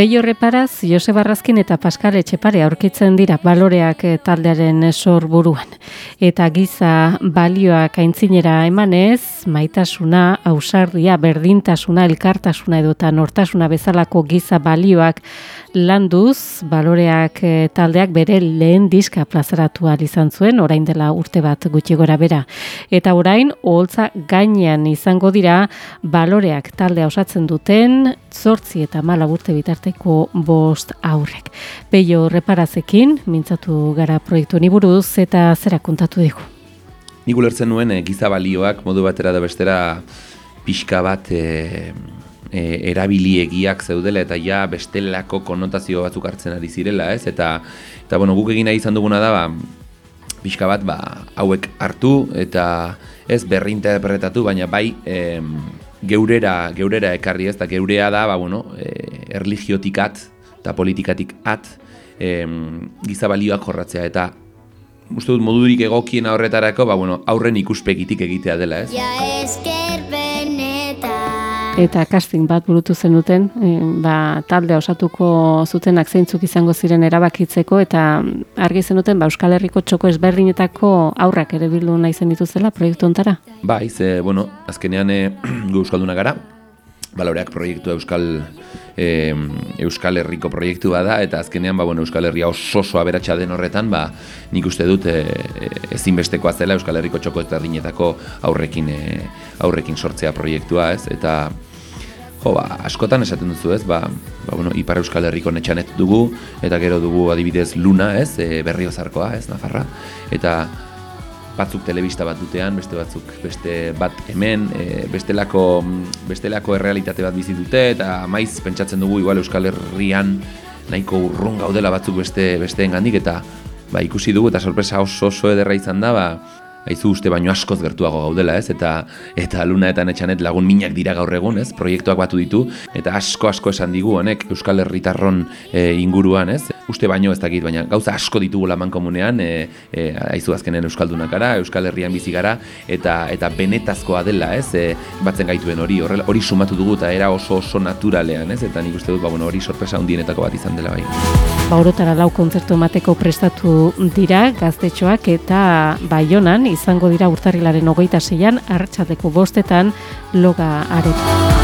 Peio Reparaz, Jose Barrazkin eta Paskal Etxepare aurkitzen dira baloreak eh, taldearen sorburuan. Eta giza balioak aintzinera emanez, maitasuna, ausardia, berdintasuna, elkartasuna edota nortasuna bezalako giza balioak landuz, baloreak eh, taldeak bere lehen diska plazaratu izan zuen, orain dela urte bat gutxi gora bera. Eta orain, oholtza gainean izango dira, baloreak taldea osatzen duten, zortzi eta mala urte bitarteko bost aurrek. Peio reparazekin, mintzatu gara proiektu niburuz, eta zera kontatu digu. Nik ulertzen nuen, e, giza balioak modu batera da bestera pixka bat e, e, erabiliegiak zeudela eta ja bestelako konotazio batzuk hartzen ari zirela, ez? Eta eta bueno, guk egin nahi izan duguna da, ba, pixka bat ba, hauek hartu eta ez berri interpretatu, baina bai em, geurera, geurera ekarri ez, eta geurea da, ba, bueno, e, erligiotik at eta politikatik at em, gizabalioak jorratzea, eta uste dut modurik egokien horretarako, ba, bueno, aurren ikuspegitik egitea dela, ez? Ja esker eta casting bat burutu zenuten, e, ba, talde osatuko zutenak zeintzuk izango ziren erabakitzeko eta argi zenuten ba, Euskal Herriko txoko ezberdinetako aurrak ere bildu nahi zen dituzela proiektu ontara? Ba, ze, bueno, azkenean e, gu Euskalduna gara, baloreak proiektu Euskal e, Euskal Herriko proiektu da eta azkenean ba, bueno, Euskal Herria oso oso aberatsa den horretan ba, nik uste dut e, ezinbestekoa zela Euskal Herriko txoko ezberdinetako aurrekin e, aurrekin sortzea proiektua ez eta Jo, ba, askotan esaten duzu ez, ba, ba, bueno, Ipar Euskal Herriko netxanet dugu, eta gero dugu adibidez Luna ez, e, berriozarkoa ez, Nafarra, eta batzuk telebista bat dutean, beste batzuk beste bat hemen, e, bestelako, bestelako errealitate bat bizi dute, eta maiz pentsatzen dugu igual Euskal Herrian nahiko urrun gaudela batzuk beste besteen gandik, eta ba, ikusi dugu, eta sorpresa oso oso ederra izan da, ba, Aizu uste baino askoz gertuago gaudela, ez? Eta eta Luna eta Netxanet lagun minak dira gaur egun, ez? Proiektuak batu ditu eta asko asko esan digu honek Euskal Herritarron e, inguruan, ez? Uste baino ez dakit, baina gauza asko ditugu laman komunean, e, e, aizu azkenen Euskaldunak gara, Euskal Herrian bizi gara eta eta benetazkoa dela, ez? E, batzen gaituen hori, hori sumatu dugu eta era oso oso naturalean, ez? Eta nik uste dut, ba, bueno, hori sorpresa hundienetako bat izan dela bai. Baurotara lau kontzertu emateko prestatu dira gaztetxoak eta baionan izango dira urtarrilaren hogeita zeian, hartxateko bostetan loga areta.